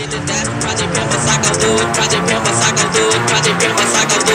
get it that. Project Pimp, I go do it. Project Pimp, I go do it. Project Pimp, I go do it.